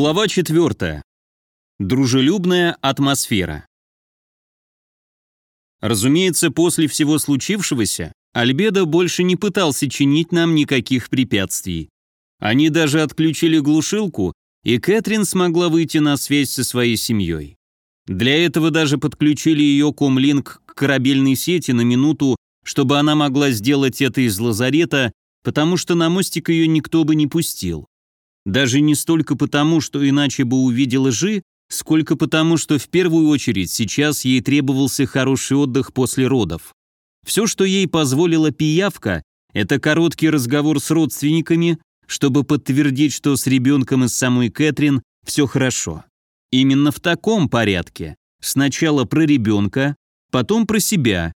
Глава 4. Дружелюбная атмосфера. Разумеется, после всего случившегося, Альбедо больше не пытался чинить нам никаких препятствий. Они даже отключили глушилку, и Кэтрин смогла выйти на связь со своей семьей. Для этого даже подключили ее комлинк к корабельной сети на минуту, чтобы она могла сделать это из лазарета, потому что на мостик ее никто бы не пустил. Даже не столько потому, что иначе бы увидела Жи, сколько потому, что в первую очередь сейчас ей требовался хороший отдых после родов. Все, что ей позволила пиявка, это короткий разговор с родственниками, чтобы подтвердить, что с ребенком из самой Кэтрин все хорошо. Именно в таком порядке. Сначала про ребенка, потом про себя,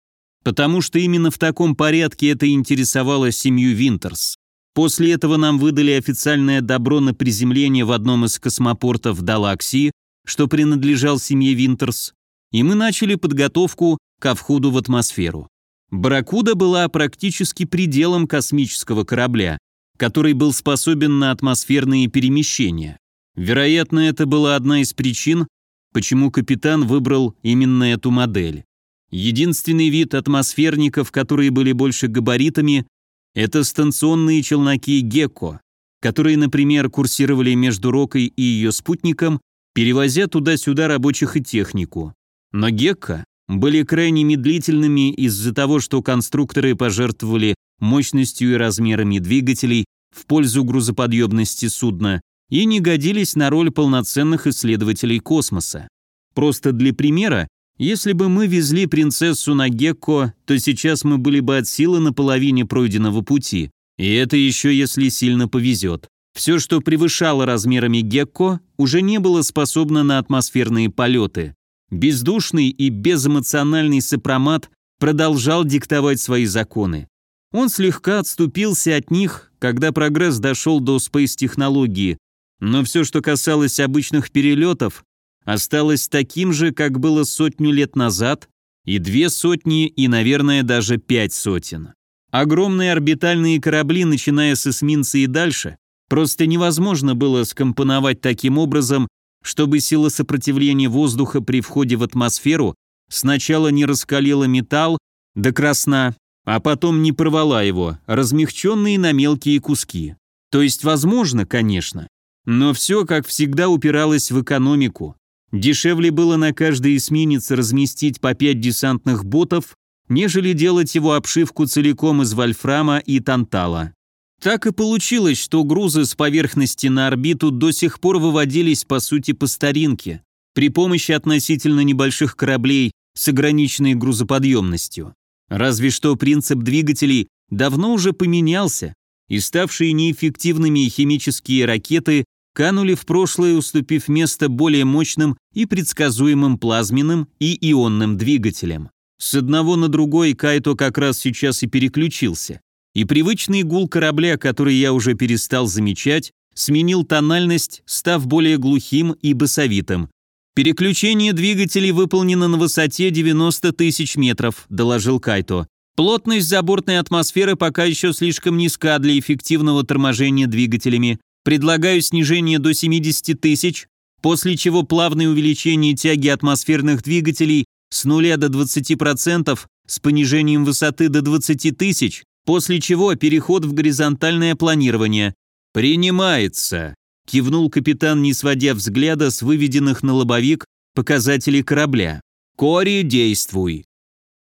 потому что именно в таком порядке это интересовало семью Винтерс. После этого нам выдали официальное добро на приземление в одном из космопортов Далаксии, что принадлежал семье Винтерс, и мы начали подготовку ко входу в атмосферу. Барракуда была практически пределом космического корабля, который был способен на атмосферные перемещения. Вероятно, это была одна из причин, почему капитан выбрал именно эту модель. Единственный вид атмосферников, которые были больше габаритами, это станционные челноки «Гекко», которые, например, курсировали между Рокой и ее спутником, перевозя туда-сюда рабочих и технику. Но «Гекко» были крайне медлительными из-за того, что конструкторы пожертвовали мощностью и размерами двигателей в пользу грузоподъемности судна и не годились на роль полноценных исследователей космоса. Просто для примера, если бы мы везли принцессу на Гекко, то сейчас мы были бы от силы на половине пройденного пути. И это еще если сильно повезет. Все, что превышало размерами Гекко, уже не было способно на атмосферные полеты. Бездушный и безэмоциональный сопромат продолжал диктовать свои законы. Он слегка отступился от них, когда прогресс дошел до спейс-технологии, но все, что касалось обычных перелетов, осталось таким же, как было сотню лет назад, и две сотни, и, наверное, даже пять сотен. Огромные орбитальные корабли, начиная с эсминца и дальше, просто невозможно было скомпоновать таким образом, чтобы сила сопротивления воздуха при входе в атмосферу сначала не раскалила металл до красна, а потом не порвала его, размягченные на мелкие куски. То есть возможно, конечно, но все, как всегда, упиралось в экономику. Дешевле было на каждый эсминец разместить по пять десантных ботов, нежели делать его обшивку целиком из вольфрама и тантала. Так и получилось, что грузы с поверхности на орбиту до сих пор выводились по сути по старинке, при помощи относительно небольших кораблей с ограниченной грузоподъемностью. Разве что принцип двигателей давно уже поменялся, и ставшие неэффективными химические ракеты канули в прошлое, уступив место более мощным и предсказуемым плазменным и ионным двигателям. С одного на другой Кайто как раз сейчас и переключился. И привычный гул корабля, который я уже перестал замечать, сменил тональность, став более глухим и басовитым. «Переключение двигателей выполнено на высоте 90 тысяч метров», – доложил Кайто. «Плотность забортной атмосферы пока еще слишком низка для эффективного торможения двигателями. Предлагаю снижение до 70 тысяч, после чего плавное увеличение тяги атмосферных двигателей с нуля до 20% с понижением высоты до 20 тысяч, после чего переход в горизонтальное планирование. «Принимается», – кивнул капитан, не сводя взгляда с выведенных на лобовик показателей корабля. «Кори, действуй».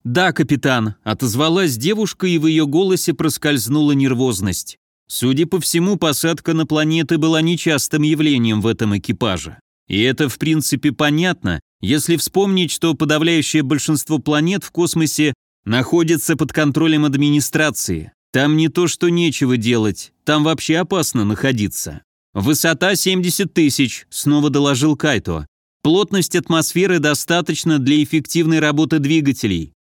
«Да, капитан», – отозвалась девушка, и в ее голосе проскользнула нервозность. Судя по всему, посадка на планеты была нечастым явлением в этом экипаже. И это в принципе понятно, если вспомнить, что подавляющее большинство планет в космосе находится под контролем администрации. Там не то, что нечего делать, там вообще опасно находиться. «Высота 70 тысяч», — снова доложил Кайто. «Плотность атмосферы достаточно для эффективной работы двигателей».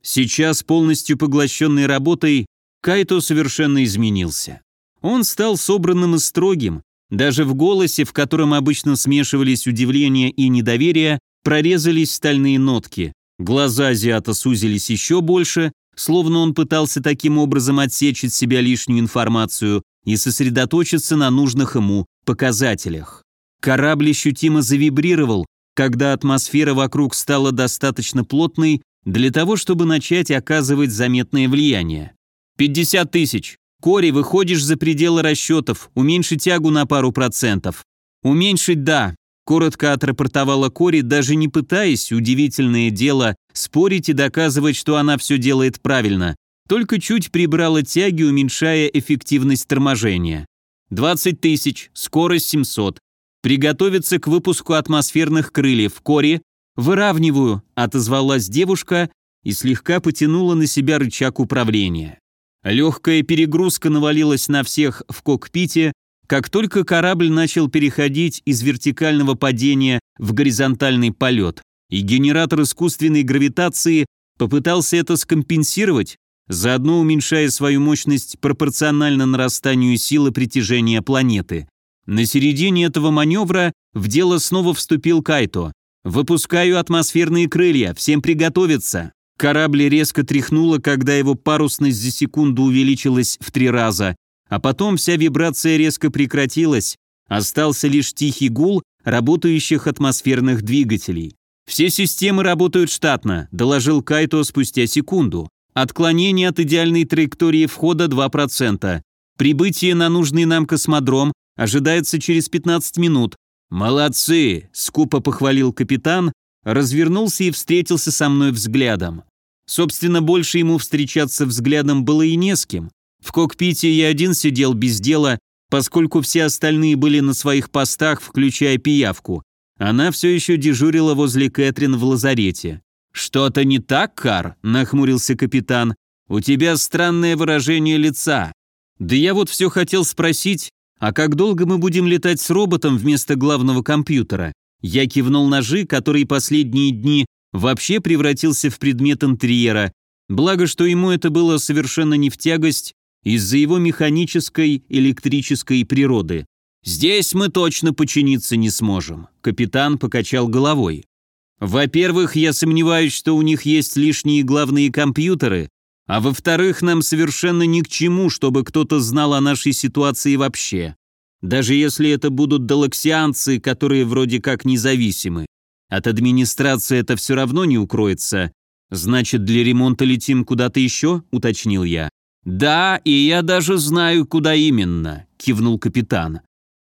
Сейчас, полностью поглощенной работой, Кайто совершенно изменился. Он стал собранным и строгим. Даже в голосе, в котором обычно смешивались удивление и недоверие, прорезались стальные нотки. Глаза азиата сузились еще больше, словно он пытался таким образом отсечь от себя лишнюю информацию и сосредоточиться на нужных ему показателях. Корабль ощутимо завибрировал, когда атмосфера вокруг стала достаточно плотной для того, чтобы начать оказывать заметное влияние. 50 тысяч. Кори, выходишь за пределы расчетов, уменьши тягу на пару процентов. Уменьшить, да. Коротко отрапортовала Кори, даже не пытаясь, удивительное дело, спорить и доказывать, что она все делает правильно. Только чуть прибрала тяги, уменьшая эффективность торможения. 20 тысяч, скорость 700. Приготовиться к выпуску атмосферных крыльев. Кори, выравниваю, отозвалась девушка и слегка потянула на себя рычаг управления. Легкая перегрузка навалилась на всех в кокпите, как только корабль начал переходить из вертикального падения в горизонтальный полет, и генератор искусственной гравитации попытался это скомпенсировать, заодно уменьшая свою мощность пропорционально нарастанию силы притяжения планеты. На середине этого маневра в дело снова вступил Кайто. «Выпускаю атмосферные крылья, всем приготовиться!» Корабль резко тряхнуло, когда его парусность за секунду увеличилась в три раза, а потом вся вибрация резко прекратилась, остался лишь тихий гул работающих атмосферных двигателей. «Все системы работают штатно», – доложил Кайто спустя секунду. «Отклонение от идеальной траектории входа 2%. Прибытие на нужный нам космодром ожидается через 15 минут». «Молодцы!» – скупо похвалил капитан, развернулся и встретился со мной взглядом. Собственно, больше ему встречаться взглядом было и не с кем. В кокпите я один сидел без дела, поскольку все остальные были на своих постах, включая пиявку. Она все еще дежурила возле Кэтрин в лазарете. «Что-то не так, Кар?» – нахмурился капитан. «У тебя странное выражение лица». «Да я вот все хотел спросить, а как долго мы будем летать с роботом вместо главного компьютера?» Я кивнул ножи, который последние дни вообще превратился в предмет интерьера, благо что ему это было совершенно не в тягость из-за его механической электрической природы. «Здесь мы точно починиться не сможем», — капитан покачал головой. «Во-первых, я сомневаюсь, что у них есть лишние главные компьютеры, а во-вторых, нам совершенно ни к чему, чтобы кто-то знал о нашей ситуации вообще. Даже если это будут далаксианцы, которые вроде как независимы. От администрации это все равно не укроется. Значит, для ремонта летим куда-то еще?» – уточнил я. «Да, и я даже знаю, куда именно», – кивнул капитан.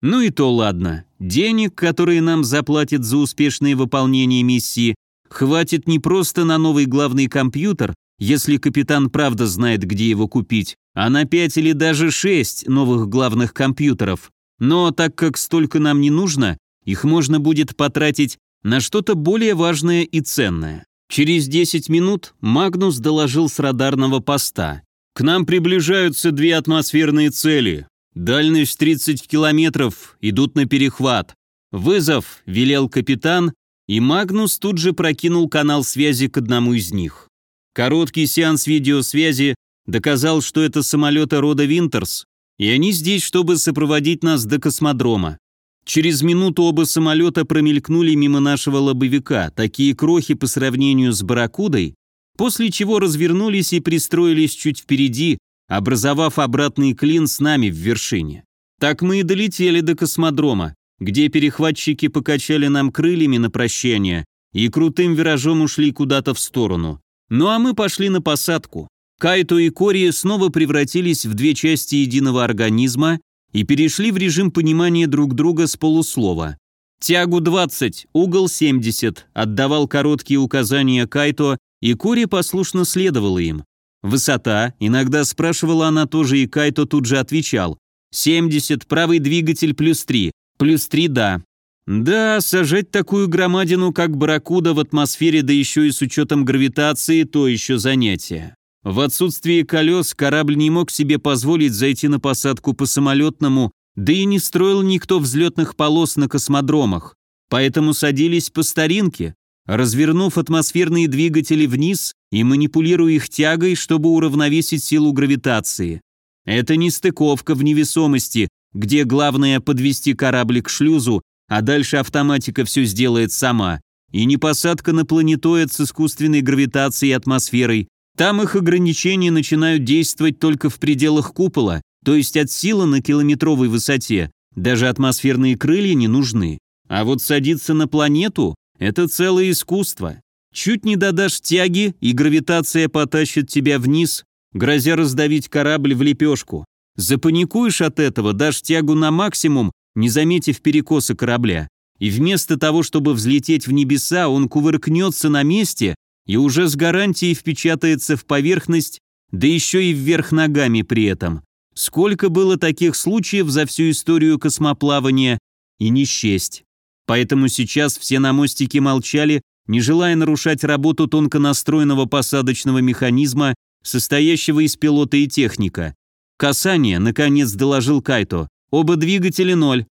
«Ну и то ладно. Денег, которые нам заплатят за успешное выполнение миссии, хватит не просто на новый главный компьютер, если капитан правда знает, где его купить, а на пять или даже шесть новых главных компьютеров. Но так как столько нам не нужно, их можно будет потратить на что-то более важное и ценное. Через 10 минут Магнус доложил с радарного поста. К нам приближаются две атмосферные цели. Дальность 30 километров, идут на перехват. Вызов, велел капитан, и Магнус тут же прокинул канал связи к одному из них. Короткий сеанс видеосвязи доказал, что это самолеты рода Винтерс, и они здесь, чтобы сопроводить нас до космодрома. Через минуту оба самолета промелькнули мимо нашего лобовика, такие крохи по сравнению с «Барракудой», после чего развернулись и пристроились чуть впереди, образовав обратный клин с нами в вершине. Так мы и долетели до космодрома, где перехватчики покачали нам крыльями на прощание и крутым виражом ушли куда-то в сторону. Ну а мы пошли на посадку. Кайто и Кори снова превратились в две части единого организма и перешли в режим понимания друг друга с полуслова. «Тягу 20, угол 70», отдавал короткие указания Кайто, и Кори послушно следовала им. «Высота», иногда спрашивала она тоже, и Кайто тут же отвечал. «70, правый двигатель плюс 3, плюс 3, да». Да, сажать такую громадину, как барракуда в атмосфере, да еще и с учетом гравитации, то еще занятие. В отсутствие колес корабль не мог себе позволить зайти на посадку по самолетному, да и не строил никто взлетных полос на космодромах, поэтому садились по старинке, развернув атмосферные двигатели вниз и манипулируя их тягой, чтобы уравновесить силу гравитации. Это не стыковка в невесомости, где главное подвести корабль к шлюзу, а дальше автоматика все сделает сама, и не посадка на планетоид с искусственной гравитацией и атмосферой, там их ограничения начинают действовать только в пределах купола, то есть от силы на километровой высоте даже атмосферные крылья не нужны. А вот садиться на планету – это целое искусство. Чуть не додашь тяги, и гравитация потащит тебя вниз, грозя раздавить корабль в лепешку. Запаникуешь от этого, дашь тягу на максимум, не заметив перекоса корабля. И вместо того, чтобы взлететь в небеса, он кувыркнется на месте и уже с гарантией впечатается в поверхность, да еще и вверх ногами при этом. Сколько было таких случаев за всю историю космоплавания, и не счесть. Поэтому сейчас все на мостике молчали, не желая нарушать работу тонко настроенного посадочного механизма, состоящего из пилота и техника. «Касание», — наконец доложил Кайто. «Оба двигателя ноль».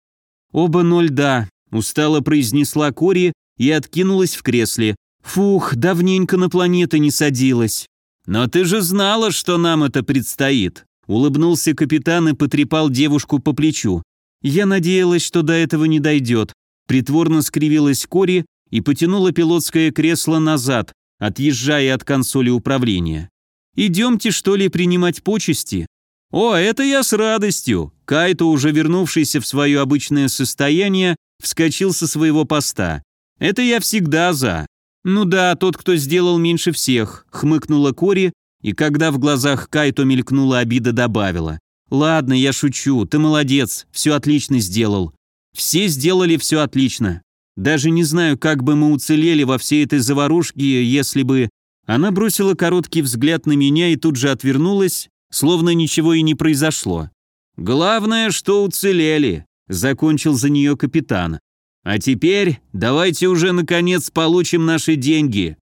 «Оба ноль, да», — устало произнесла Кори и откинулась в кресле. «Фух, давненько на планеты не садилась». «Но ты же знала, что нам это предстоит», — улыбнулся капитан и потрепал девушку по плечу. «Я надеялась, что до этого не дойдет». Притворно скривилась Кори и потянула пилотское кресло назад, отъезжая от консоли управления. «Идемте, что ли, принимать почести?» «О, это я с радостью!» Кайто, уже вернувшийся в свое обычное состояние, вскочил со своего поста. «Это я всегда за». «Ну да, тот, кто сделал меньше всех», — хмыкнула Кори, и когда в глазах Кайто мелькнула обида, добавила. «Ладно, я шучу, ты молодец, все отлично сделал. Все сделали все отлично. Даже не знаю, как бы мы уцелели во всей этой заварушке, если бы...» Она бросила короткий взгляд на меня и тут же отвернулась, словно ничего и не произошло. «Главное, что уцелели», — закончил за нее капитан. «А теперь давайте уже, наконец, получим наши деньги».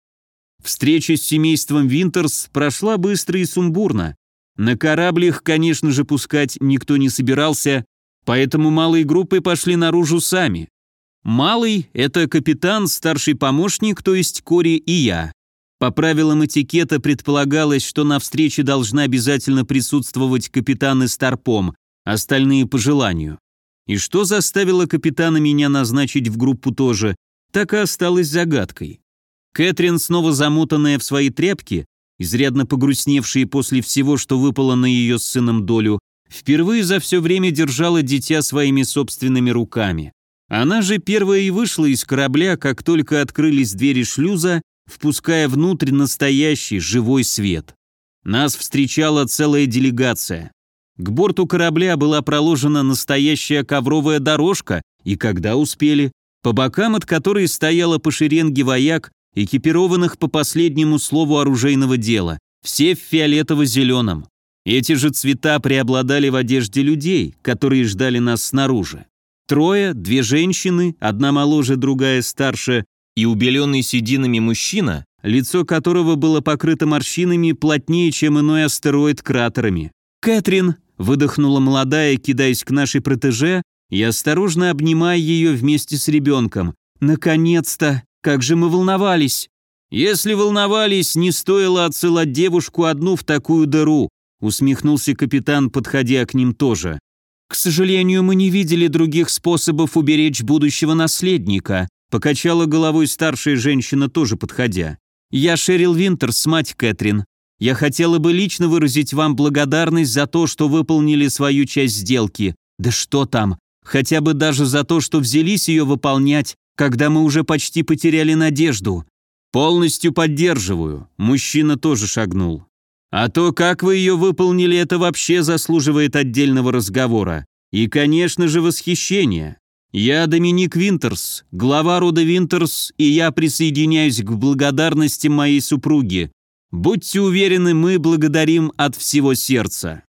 Встреча с семейством Винтерс прошла быстро и сумбурно. На кораблях, конечно же, пускать никто не собирался, поэтому малые группы пошли наружу сами. Малый – это капитан, старший помощник, то есть Кори и я. По правилам этикета предполагалось, что на встрече должна обязательно присутствовать капитан и старпом, остальные по желанию. И что заставило капитана меня назначить в группу тоже, так и осталось загадкой. Кэтрин, снова замотанная в свои тряпки, изрядно погрустневшая после всего, что выпало на ее с сыном долю, впервые за все время держала дитя своими собственными руками. Она же первая и вышла из корабля, как только открылись двери шлюза, впуская внутрь настоящий живой свет. Нас встречала целая делегация. К борту корабля была проложена настоящая ковровая дорожка, и когда успели, по бокам от которой стояла по шеренге вояк, экипированных по последнему слову оружейного дела, все в фиолетово-зеленом. Эти же цвета преобладали в одежде людей, которые ждали нас снаружи. Трое, две женщины, одна моложе, другая старше, и убеленный сединами мужчина, лицо которого было покрыто морщинами плотнее, чем иной астероид кратерами. «Кэтрин!» – выдохнула молодая, кидаясь к нашей протеже и осторожно обнимая ее вместе с ребенком. «Наконец-то! Как же мы волновались!» «Если волновались, не стоило отсылать девушку одну в такую дыру», усмехнулся капитан, подходя к ним тоже. «К сожалению, мы не видели других способов уберечь будущего наследника», Покачала головой старшая женщина, тоже подходя. «Я Шерил Винтерс, мать Кэтрин. Я хотела бы лично выразить вам благодарность за то, что выполнили свою часть сделки. Да что там, хотя бы даже за то, что взялись ее выполнять, когда мы уже почти потеряли надежду. Полностью поддерживаю. Мужчина тоже шагнул. А то, как вы ее выполнили, это вообще заслуживает отдельного разговора. И, конечно же, восхищения. «Я Доминик Винтерс, глава рода Винтерс, и я присоединяюсь к благодарности моей супруги. Будьте уверены, мы благодарим от всего сердца».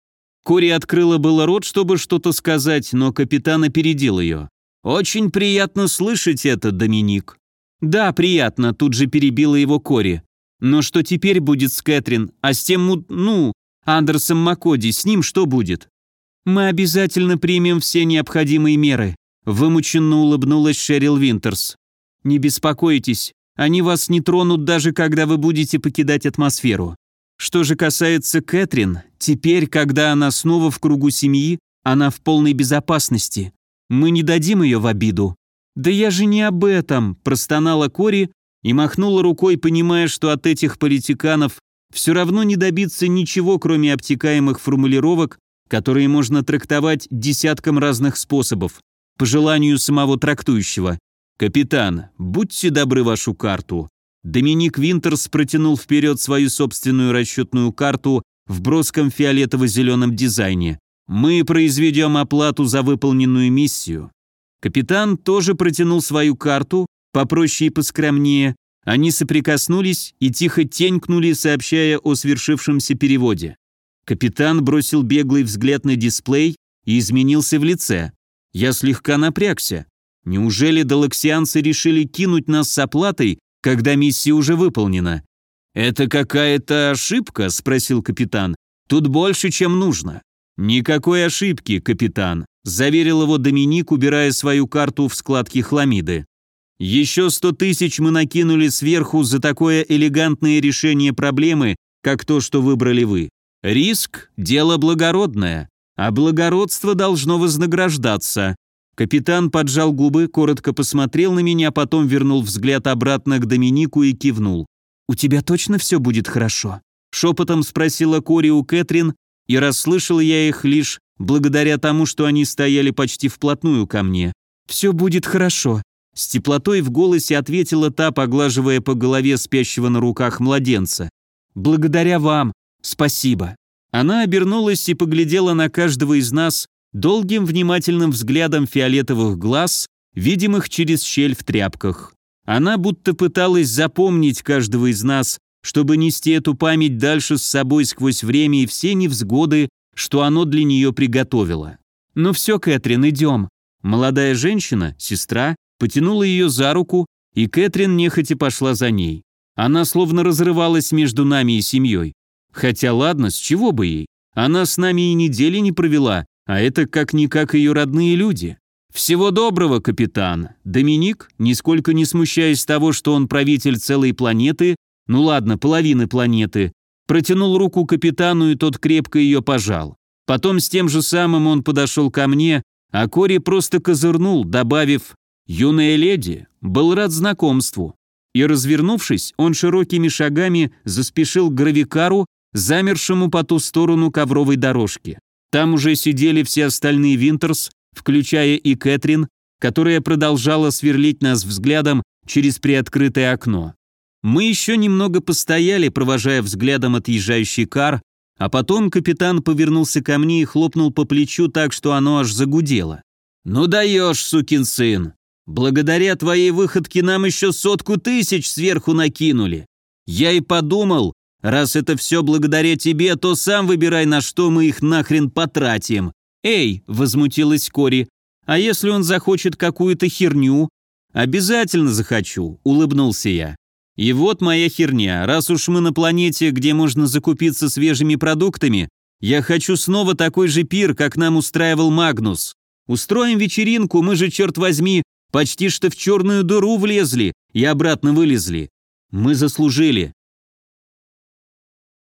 Кори открыла было рот, чтобы что-то сказать, но капитан опередил ее. «Очень приятно слышать это, Доминик». «Да, приятно», тут же перебила его Кори. «Но что теперь будет с Кэтрин? А с тем, ну, Андерсом Макоди, с ним что будет?» «Мы обязательно примем все необходимые меры», Вымученно улыбнулась Шерил Винтерс. «Не беспокойтесь, они вас не тронут даже когда вы будете покидать атмосферу. Что же касается Кэтрин, теперь, когда она снова в кругу семьи, она в полной безопасности. Мы не дадим ее в обиду». «Да я же не об этом», – простонала Кори и махнула рукой, понимая, что от этих политиканов все равно не добиться ничего, кроме обтекаемых формулировок которые можно трактовать десятком разных способов, по желанию самого трактующего. «Капитан, будьте добры вашу карту». Доминик Винтерс протянул вперед свою собственную расчетную карту в броском фиолетово-зеленом дизайне. «Мы произведем оплату за выполненную миссию». Капитан тоже протянул свою карту, попроще и поскромнее. Они соприкоснулись и тихо тенькнули, сообщая о свершившемся переводе. Капитан бросил беглый взгляд на дисплей и изменился в лице. Я слегка напрягся. Неужели далаксианцы решили кинуть нас с оплатой, когда миссия уже выполнена? «Это какая-то ошибка?» – спросил капитан. «Тут больше, чем нужно». «Никакой ошибки, капитан», – заверил его Доминик, убирая свою карту в складки хламиды. «Еще сто тысяч мы накинули сверху за такое элегантное решение проблемы, как то, что выбрали вы. Риск – дело благородное, а благородство должно вознаграждаться». Капитан поджал губы, коротко посмотрел на меня, потом вернул взгляд обратно к Доминику и кивнул. «У тебя точно все будет хорошо?» Шепотом спросила Кори у Кэтрин, и расслышал я их лишь благодаря тому, что они стояли почти вплотную ко мне. «Все будет хорошо», — с теплотой в голосе ответила та, поглаживая по голове спящего на руках младенца. «Благодаря вам. Спасибо». Она обернулась и поглядела на каждого из нас долгим внимательным взглядом фиолетовых глаз, видимых через щель в тряпках. Она будто пыталась запомнить каждого из нас, чтобы нести эту память дальше с собой сквозь время и все невзгоды, что оно для нее приготовило. «Ну все, Кэтрин, идем». Молодая женщина, сестра, потянула ее за руку, и Кэтрин нехотя пошла за ней. Она словно разрывалась между нами и семьей. Хотя ладно, с чего бы ей? Она с нами и недели не провела, а это как-никак ее родные люди. «Всего доброго, капитан!» Доминик, нисколько не смущаясь того, что он правитель целой планеты, ну ладно, половины планеты, протянул руку капитану, и тот крепко ее пожал. Потом с тем же самым он подошел ко мне, а Кори просто козырнул, добавив «Юная леди, был рад знакомству». И развернувшись, он широкими шагами заспешил к гравикару, замершему по ту сторону ковровой дорожки. Там уже сидели все остальные Винтерс, включая и Кэтрин, которая продолжала сверлить нас взглядом через приоткрытое окно. Мы еще немного постояли, провожая взглядом отъезжающий кар, а потом капитан повернулся ко мне и хлопнул по плечу так, что оно аж загудело. «Ну даешь, сукин сын! Благодаря твоей выходке нам еще сотку тысяч сверху накинули. Я и подумал, раз это все благодаря тебе, то сам выбирай, на что мы их нахрен потратим. «Эй!» – возмутилась Кори. «А если он захочет какую-то херню?» «Обязательно захочу», – улыбнулся я. «И вот моя херня. Раз уж мы на планете, где можно закупиться свежими продуктами, я хочу снова такой же пир, как нам устраивал Магнус. Устроим вечеринку, мы же, черт возьми, почти что в черную дыру влезли и обратно вылезли. Мы заслужили.